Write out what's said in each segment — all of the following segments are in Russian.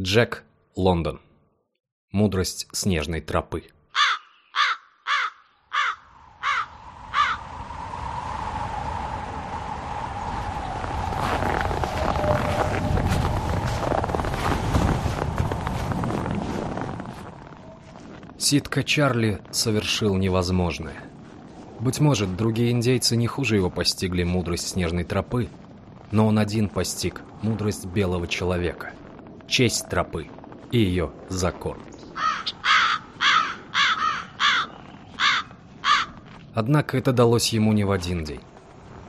Джек, Лондон. Мудрость снежной тропы. Ситка Чарли совершил невозможное. Быть может, другие индейцы не хуже его постигли мудрость снежной тропы, но он один постиг мудрость белого человека, честь тропы и ее закон. Однако это далось ему не в один день.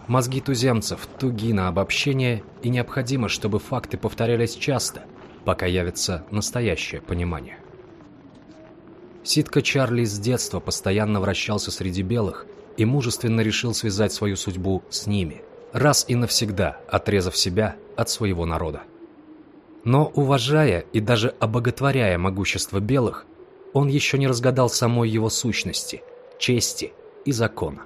Мозги туземцев туги на обобщение, и необходимо, чтобы факты повторялись часто, пока явится настоящее понимание. Ситка Чарли с детства постоянно вращался среди белых и мужественно решил связать свою судьбу с ними, раз и навсегда отрезав себя от своего народа. Но, уважая и даже обоготворяя могущество белых, он еще не разгадал самой его сущности, чести и закона.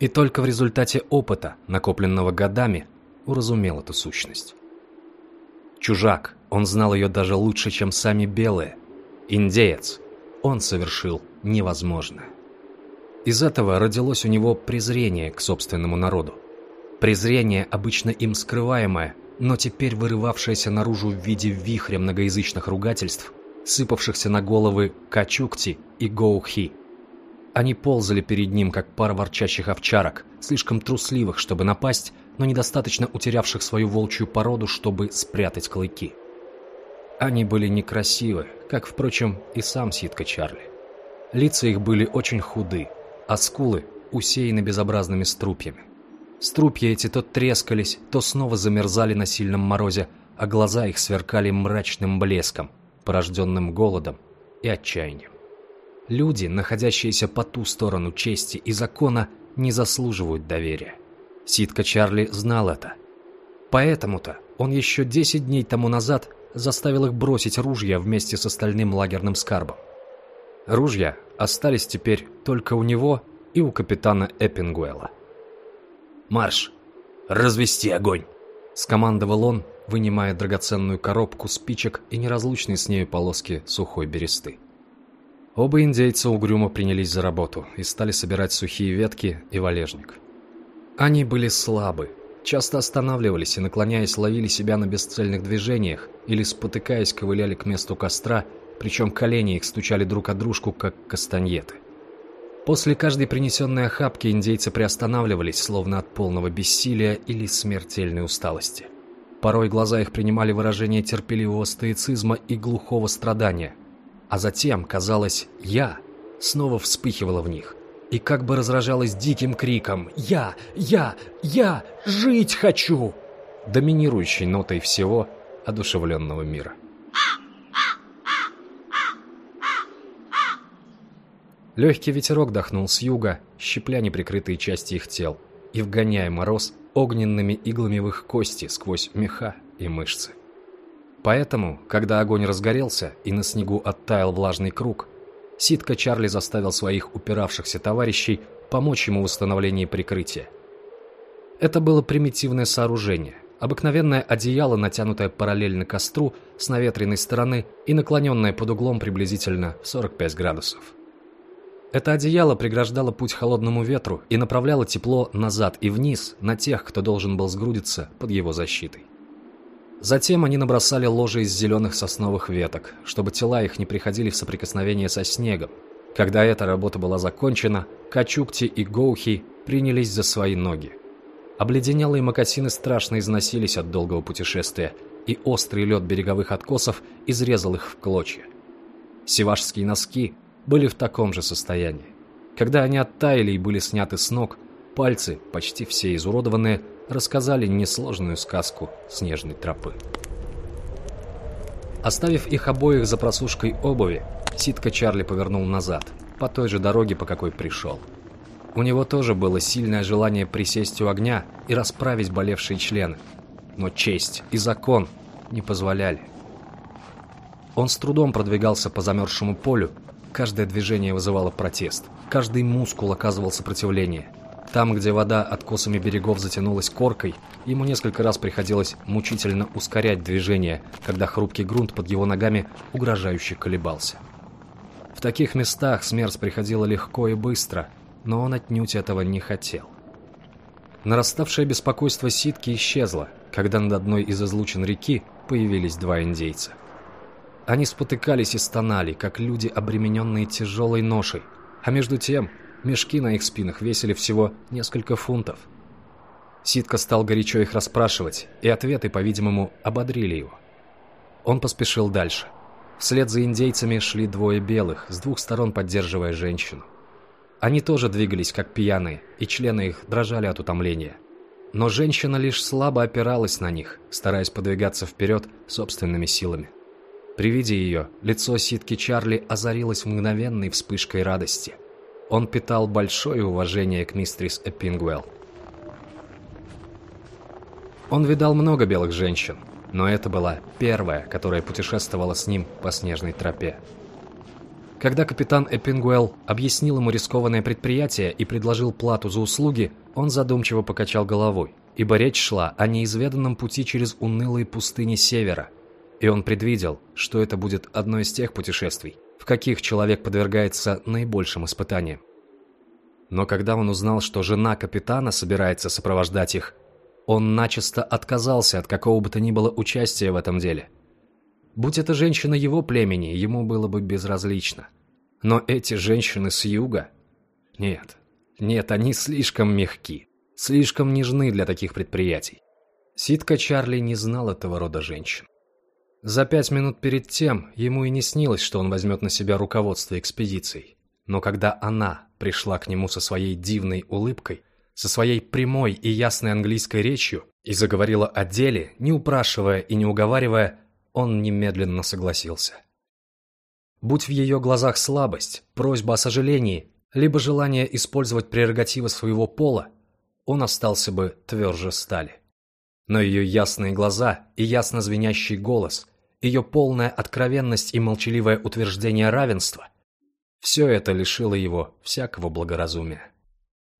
И только в результате опыта, накопленного годами, уразумел эту сущность. Чужак, он знал ее даже лучше, чем сами белые. Индеец, он совершил невозможное. Из этого родилось у него презрение к собственному народу. Презрение, обычно им скрываемое, но теперь вырывавшееся наружу в виде вихря многоязычных ругательств, сыпавшихся на головы Качукти и Гоухи. Они ползали перед ним, как пара ворчащих овчарок, слишком трусливых, чтобы напасть, но недостаточно утерявших свою волчью породу, чтобы спрятать клыки. Они были некрасивы, как, впрочем, и сам Ситка Чарли. Лица их были очень худы, а скулы усеяны безобразными струпьями. Струпья эти то трескались, то снова замерзали на сильном морозе, а глаза их сверкали мрачным блеском, порожденным голодом и отчаянием. Люди, находящиеся по ту сторону чести и закона, не заслуживают доверия. Ситка Чарли знал это. Поэтому-то он еще 10 дней тому назад заставил их бросить ружья вместе с остальным лагерным скарбом. Ружья остались теперь только у него и у капитана Эппингуэла. «Марш! Развести огонь!» — скомандовал он, вынимая драгоценную коробку спичек и неразлучные с нею полоски сухой бересты. Оба индейца угрюмо принялись за работу и стали собирать сухие ветки и валежник. Они были слабы, часто останавливались и, наклоняясь, ловили себя на бесцельных движениях или, спотыкаясь, ковыляли к месту костра причем колени их стучали друг о дружку, как кастаньеты. После каждой принесенной охапки индейцы приостанавливались, словно от полного бессилия или смертельной усталости. Порой глаза их принимали выражение терпеливого стоицизма и глухого страдания. А затем, казалось, «я» снова вспыхивала в них и как бы разражалась диким криком «Я! Я! Я! Жить хочу!» доминирующей нотой всего одушевленного мира. Легкий ветерок дохнул с юга, щепля неприкрытые части их тел и вгоняя мороз огненными иглами в их кости сквозь меха и мышцы. Поэтому, когда огонь разгорелся и на снегу оттаял влажный круг, Ситка Чарли заставил своих упиравшихся товарищей помочь ему в установлении прикрытия. Это было примитивное сооружение, обыкновенное одеяло, натянутое параллельно костру с наветренной стороны и наклоненное под углом приблизительно в 45 градусов. Это одеяло преграждало путь холодному ветру и направляло тепло назад и вниз на тех, кто должен был сгрудиться под его защитой. Затем они набросали ложе из зеленых сосновых веток, чтобы тела их не приходили в соприкосновение со снегом. Когда эта работа была закончена, Качукти и Гоухи принялись за свои ноги. Обледенелые мокасины страшно износились от долгого путешествия, и острый лед береговых откосов изрезал их в клочья. Севашские носки были в таком же состоянии. Когда они оттаяли и были сняты с ног, пальцы, почти все изуродованные, рассказали несложную сказку снежной тропы. Оставив их обоих за просушкой обуви, Ситка Чарли повернул назад, по той же дороге, по какой пришел. У него тоже было сильное желание присесть у огня и расправить болевшие члены, но честь и закон не позволяли. Он с трудом продвигался по замерзшему полю, Каждое движение вызывало протест. Каждый мускул оказывал сопротивление. Там, где вода откосами берегов затянулась коркой, ему несколько раз приходилось мучительно ускорять движение, когда хрупкий грунт под его ногами угрожающе колебался. В таких местах смерть приходила легко и быстро, но он отнюдь этого не хотел. Нараставшее беспокойство ситки исчезло, когда над одной из излучин реки появились два индейца. Они спотыкались и стонали, как люди, обремененные тяжелой ношей, а между тем мешки на их спинах весили всего несколько фунтов. Ситка стал горячо их расспрашивать, и ответы, по-видимому, ободрили его. Он поспешил дальше. Вслед за индейцами шли двое белых, с двух сторон поддерживая женщину. Они тоже двигались как пьяные, и члены их дрожали от утомления. Но женщина лишь слабо опиралась на них, стараясь подвигаться вперед собственными силами. При виде ее лицо ситки Чарли озарилось мгновенной вспышкой радости. Он питал большое уважение к мистрис Эппингуэлл. Он видал много белых женщин, но это была первая, которая путешествовала с ним по снежной тропе. Когда капитан Эппингуэлл объяснил ему рискованное предприятие и предложил плату за услуги, он задумчиво покачал головой, ибо речь шла о неизведанном пути через унылые пустыни севера, и он предвидел, что это будет одно из тех путешествий, в каких человек подвергается наибольшим испытаниям. Но когда он узнал, что жена капитана собирается сопровождать их, он начисто отказался от какого бы то ни было участия в этом деле – Будь это женщина его племени, ему было бы безразлично. Но эти женщины с юга... Нет, нет, они слишком мягки, слишком нежны для таких предприятий. Ситка Чарли не знал этого рода женщин. За пять минут перед тем ему и не снилось, что он возьмет на себя руководство экспедицией. Но когда она пришла к нему со своей дивной улыбкой, со своей прямой и ясной английской речью и заговорила о деле, не упрашивая и не уговаривая, он немедленно согласился. Будь в ее глазах слабость, просьба о сожалении, либо желание использовать прерогативы своего пола, он остался бы тверже стали. Но ее ясные глаза и ясно звенящий голос, ее полная откровенность и молчаливое утверждение равенства – все это лишило его всякого благоразумия.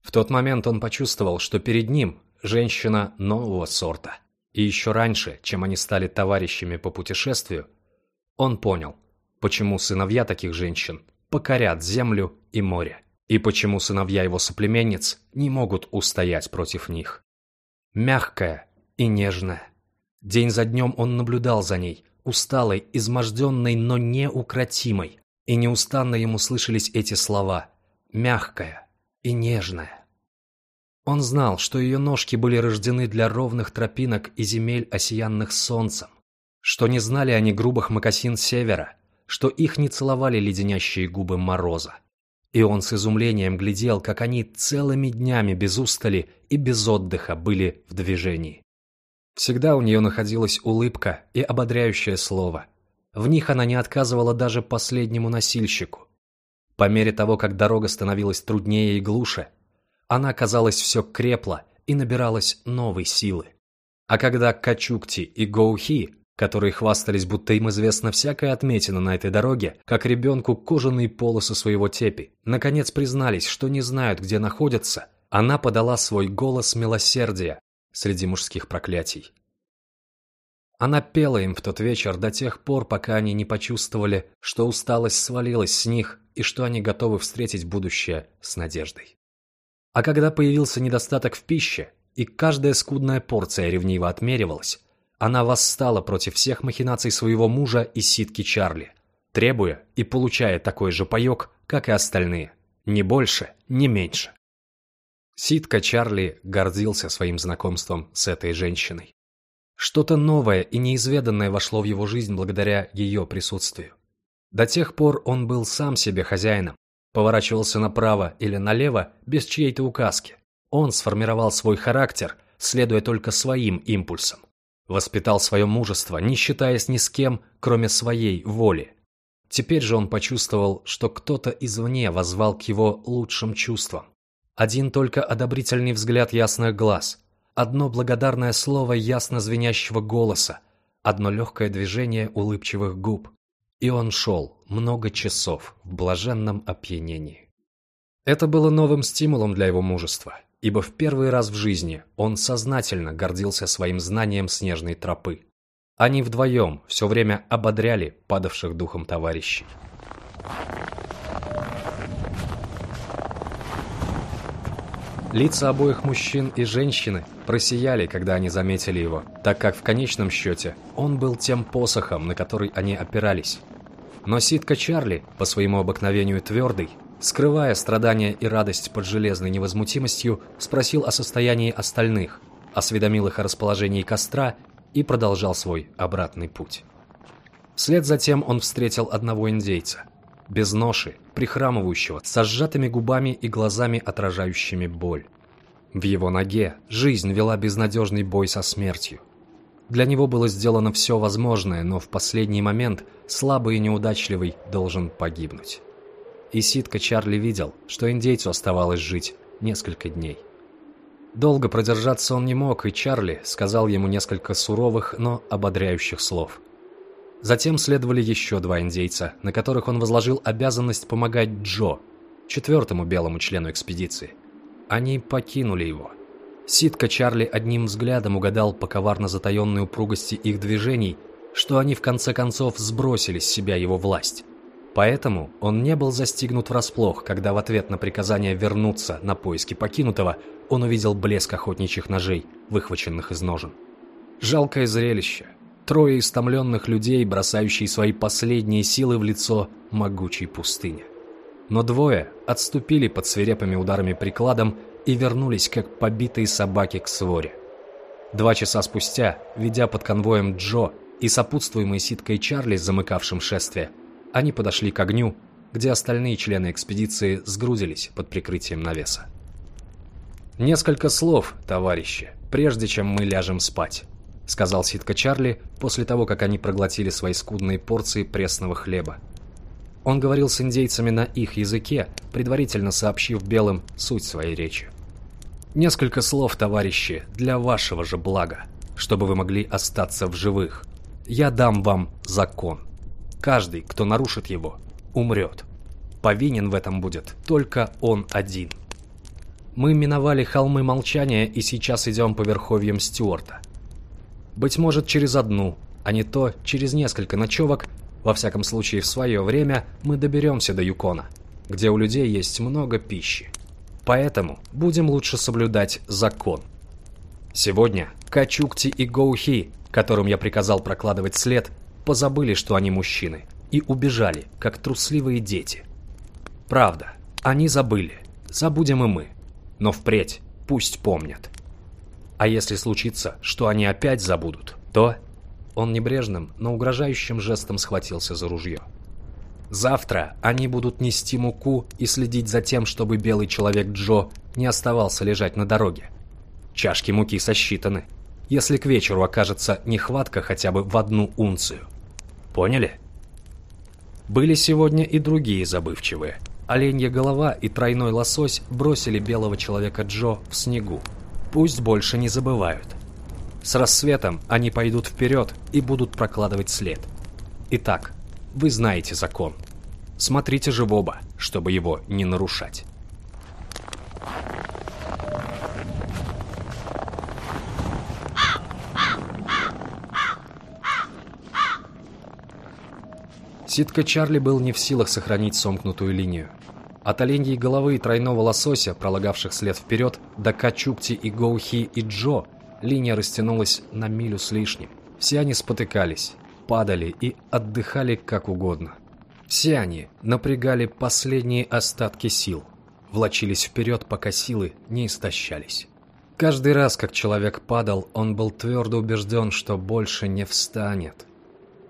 В тот момент он почувствовал, что перед ним женщина нового сорта – и еще раньше, чем они стали товарищами по путешествию, он понял, почему сыновья таких женщин покорят землю и море, и почему сыновья его соплеменниц не могут устоять против них. Мягкая и нежная. День за днем он наблюдал за ней, усталой, изможденной, но неукротимой, и неустанно ему слышались эти слова «мягкая и нежная». Он знал, что ее ножки были рождены для ровных тропинок и земель, осиянных солнцем, что не знали они грубых мокасин севера, что их не целовали леденящие губы мороза. И он с изумлением глядел, как они целыми днями без устали и без отдыха были в движении. Всегда у нее находилась улыбка и ободряющее слово. В них она не отказывала даже последнему носильщику. По мере того, как дорога становилась труднее и глуше, она, казалось, все крепла и набиралась новой силы. А когда Качукти и Гоухи, которые хвастались, будто им известна всякая отметина на этой дороге, как ребенку кожаные полосы своего тепи, наконец признались, что не знают, где находятся, она подала свой голос милосердия среди мужских проклятий. Она пела им в тот вечер до тех пор, пока они не почувствовали, что усталость свалилась с них и что они готовы встретить будущее с надеждой. А когда появился недостаток в пище, и каждая скудная порция ревниво отмеривалась, она восстала против всех махинаций своего мужа и ситки Чарли, требуя и получая такой же паек, как и остальные. Ни больше, ни меньше. Ситка Чарли гордился своим знакомством с этой женщиной. Что-то новое и неизведанное вошло в его жизнь благодаря ее присутствию. До тех пор он был сам себе хозяином, поворачивался направо или налево без чьей-то указки. Он сформировал свой характер, следуя только своим импульсам. Воспитал свое мужество, не считаясь ни с кем, кроме своей воли. Теперь же он почувствовал, что кто-то извне возвал к его лучшим чувствам. Один только одобрительный взгляд ясных глаз, одно благодарное слово ясно звенящего голоса, одно легкое движение улыбчивых губ. И он шел много часов в блаженном опьянении. Это было новым стимулом для его мужества, ибо в первый раз в жизни он сознательно гордился своим знанием снежной тропы. Они вдвоем все время ободряли падавших духом товарищей. Лица обоих мужчин и женщины просияли, когда они заметили его, так как в конечном счете он был тем посохом, на который они опирались. Но ситка Чарли, по своему обыкновению твердый, скрывая страдания и радость под железной невозмутимостью, спросил о состоянии остальных, осведомил их о расположении костра и продолжал свой обратный путь. Вслед за тем он встретил одного индейца, без ноши, прихрамывающего, с сжатыми губами и глазами, отражающими боль. В его ноге жизнь вела безнадежный бой со смертью. Для него было сделано все возможное, но в последний момент слабый и неудачливый должен погибнуть. И Ситка Чарли видел, что индейцу оставалось жить несколько дней. Долго продержаться он не мог, и Чарли сказал ему несколько суровых, но ободряющих слов. Затем следовали еще два индейца, на которых он возложил обязанность помогать Джо, четвертому белому члену экспедиции. Они покинули его. Ситка Чарли одним взглядом угадал по коварно затаенной упругости их движений, что они в конце концов сбросили с себя его власть. Поэтому он не был застигнут врасплох, когда в ответ на приказание вернуться на поиски покинутого он увидел блеск охотничьих ножей, выхваченных из ножен. Жалкое зрелище. Трое истомленных людей, бросающие свои последние силы в лицо могучей пустыни. Но двое отступили под свирепыми ударами прикладом и вернулись, как побитые собаки к своре. Два часа спустя, ведя под конвоем Джо и сопутствуемый ситкой Чарли, замыкавшим шествие, они подошли к огню, где остальные члены экспедиции сгрудились под прикрытием навеса. «Несколько слов, товарищи, прежде чем мы ляжем спать», сказал Ситка Чарли после того, как они проглотили свои скудные порции пресного хлеба. Он говорил с индейцами на их языке, предварительно сообщив белым суть своей речи. «Несколько слов, товарищи, для вашего же блага, чтобы вы могли остаться в живых. Я дам вам закон. Каждый, кто нарушит его, умрет. Повинен в этом будет только он один. Мы миновали холмы молчания и сейчас идем по верховьям Стюарта. Быть может, через одну, а не то через несколько ночевок, во всяком случае в свое время, мы доберемся до Юкона, где у людей есть много пищи. Поэтому будем лучше соблюдать закон. Сегодня Качукти и Гоухи, которым я приказал прокладывать след, позабыли, что они мужчины, и убежали, как трусливые дети. Правда, они забыли, забудем и мы, но впредь пусть помнят. А если случится, что они опять забудут, то... Он небрежным, но угрожающим жестом схватился за ружье. Завтра они будут нести муку и следить за тем, чтобы белый человек Джо не оставался лежать на дороге. Чашки муки сосчитаны. Если к вечеру окажется нехватка хотя бы в одну унцию – Поняли? Были сегодня и другие забывчивые. Оленья голова и тройной лосось бросили белого человека Джо в снегу. Пусть больше не забывают. С рассветом они пойдут вперед и будут прокладывать след. Итак, вы знаете закон. Смотрите же в оба, чтобы его не нарушать. Ситка Чарли был не в силах сохранить сомкнутую линию. От оленьей головы и тройного лосося, пролагавших след вперед, до Качукти и Гоухи и Джо, линия растянулась на милю с лишним. Все они спотыкались, падали и отдыхали как угодно. Все они напрягали последние остатки сил, влачились вперед, пока силы не истощались. Каждый раз, как человек падал, он был твердо убежден, что больше не встанет.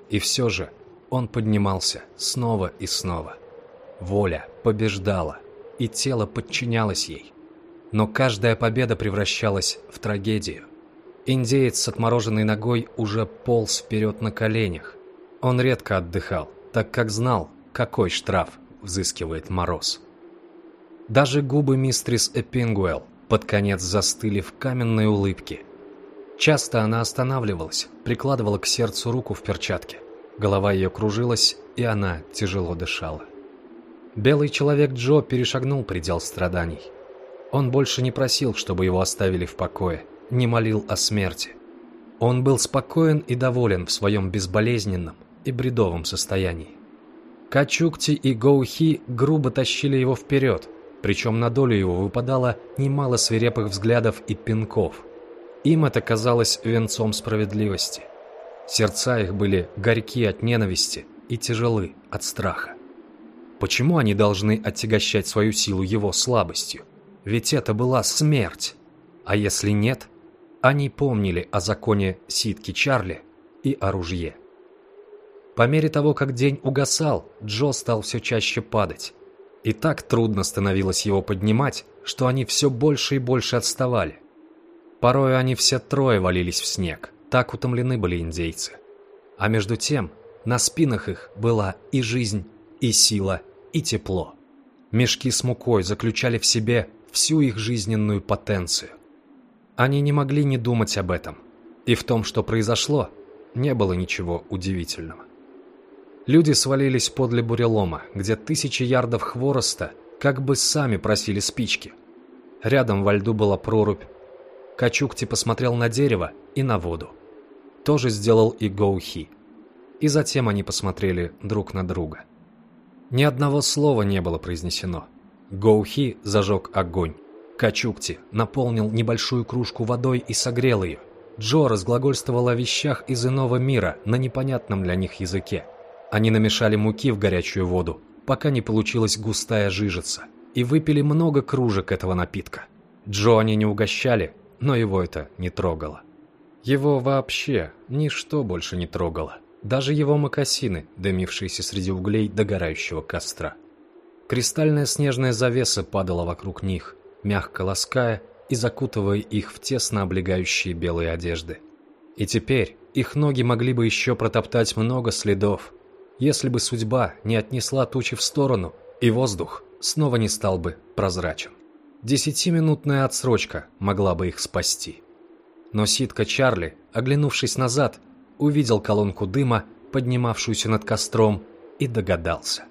И все же он поднимался снова и снова. Воля побеждала, и тело подчинялось ей. Но каждая победа превращалась в трагедию. Индеец с отмороженной ногой уже полз вперед на коленях. Он редко отдыхал, так как знал, какой штраф взыскивает мороз. Даже губы мистрис Эпингуэлл под конец застыли в каменной улыбке. Часто она останавливалась, прикладывала к сердцу руку в перчатке. Голова ее кружилась, и она тяжело дышала. Белый человек Джо перешагнул предел страданий. Он больше не просил, чтобы его оставили в покое, не молил о смерти. Он был спокоен и доволен в своем безболезненном и бредовом состоянии. Качукти и Гоухи грубо тащили его вперед, причем на долю его выпадало немало свирепых взглядов и пинков. Им это казалось венцом справедливости. Сердца их были горьки от ненависти и тяжелы от страха. Почему они должны отягощать свою силу его слабостью? Ведь это была смерть. А если нет, они помнили о законе Ситки Чарли и о ружье. По мере того, как день угасал, Джо стал все чаще падать. И так трудно становилось его поднимать, что они все больше и больше отставали. Порой они все трое валились в снег, так утомлены были индейцы. А между тем, на спинах их была и жизнь, и сила, и тепло. Мешки с мукой заключали в себе всю их жизненную потенцию. Они не могли не думать об этом, и в том, что произошло, не было ничего удивительного. Люди свалились подле бурелома, где тысячи ярдов хвороста как бы сами просили спички. Рядом во льду была прорубь. Качукти посмотрел на дерево и на воду. То же сделал и Гоухи. И затем они посмотрели друг на друга. Ни одного слова не было произнесено. Гоухи зажег огонь. Качукти наполнил небольшую кружку водой и согрел ее. Джо разглагольствовал о вещах из иного мира на непонятном для них языке. Они намешали муки в горячую воду, пока не получилась густая жижица, и выпили много кружек этого напитка. Джо они не угощали, но его это не трогало. Его вообще ничто больше не трогало, даже его мокасины, дымившиеся среди углей догорающего костра. Кристальная снежная завеса падала вокруг них, мягко лаская и закутывая их в тесно облегающие белые одежды. И теперь их ноги могли бы еще протоптать много следов, если бы судьба не отнесла тучи в сторону, и воздух снова не стал бы прозрачен. Десятиминутная отсрочка могла бы их спасти. Но ситка Чарли, оглянувшись назад, увидел колонку дыма, поднимавшуюся над костром, и догадался.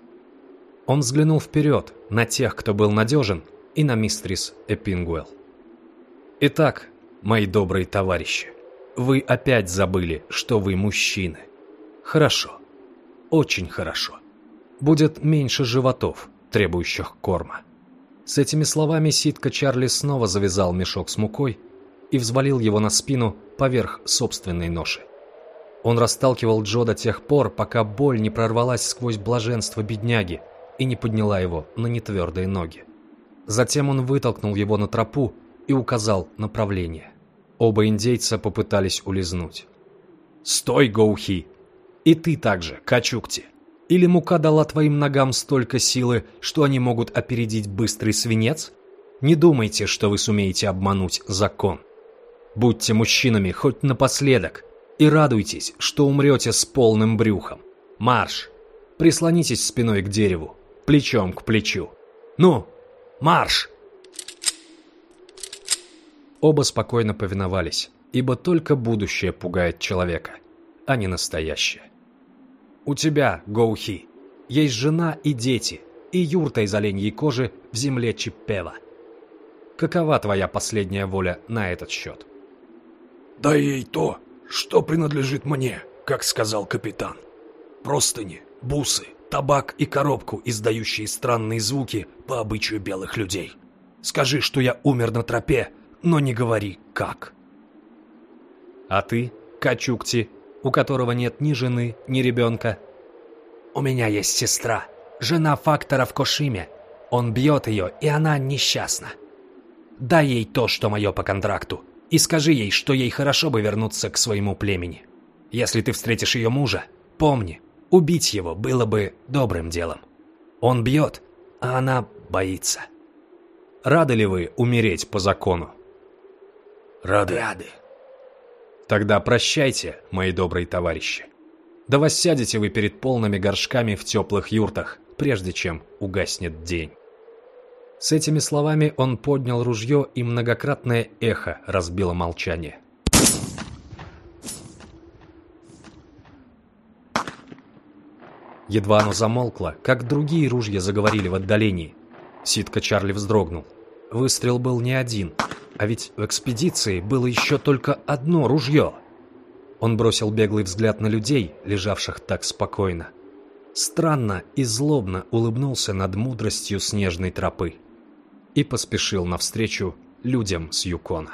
Он взглянул вперед на тех, кто был надежен, и на мистрис Эпингуэлл. «Итак, мои добрые товарищи, вы опять забыли, что вы мужчины. Хорошо очень хорошо. Будет меньше животов, требующих корма. С этими словами ситка Чарли снова завязал мешок с мукой и взвалил его на спину поверх собственной ноши. Он расталкивал Джо до тех пор, пока боль не прорвалась сквозь блаженство бедняги и не подняла его на нетвердые ноги. Затем он вытолкнул его на тропу и указал направление. Оба индейца попытались улизнуть. «Стой, Гоухи!» И ты также, Качукти. Или мука дала твоим ногам столько силы, что они могут опередить быстрый свинец? Не думайте, что вы сумеете обмануть закон. Будьте мужчинами хоть напоследок и радуйтесь, что умрете с полным брюхом. Марш! Прислонитесь спиной к дереву, плечом к плечу. Ну, марш! Оба спокойно повиновались, ибо только будущее пугает человека, а не настоящее. У тебя, Гоухи, есть жена и дети, и юрта из оленьей кожи в земле Чиппева. Какова твоя последняя воля на этот счет? Дай ей то, что принадлежит мне, как сказал капитан. Простыни, бусы, табак и коробку, издающие странные звуки по обычаю белых людей. Скажи, что я умер на тропе, но не говори, как. А ты, Качукти, у которого нет ни жены, ни ребенка. «У меня есть сестра, жена фактора в Кошиме. Он бьет ее, и она несчастна. Дай ей то, что мое по контракту, и скажи ей, что ей хорошо бы вернуться к своему племени. Если ты встретишь ее мужа, помни, убить его было бы добрым делом. Он бьет, а она боится». Рады ли вы умереть по закону? Рады. Рады. Тогда прощайте, мои добрые товарищи. Да воссядете вы перед полными горшками в теплых юртах, прежде чем угаснет день. С этими словами он поднял ружье, и многократное эхо разбило молчание. Едва оно замолкло, как другие ружья заговорили в отдалении. Ситка Чарли вздрогнул. Выстрел был не один, а ведь в экспедиции было еще только одно ружье. Он бросил беглый взгляд на людей, лежавших так спокойно. Странно и злобно улыбнулся над мудростью снежной тропы и поспешил навстречу людям с Юкона.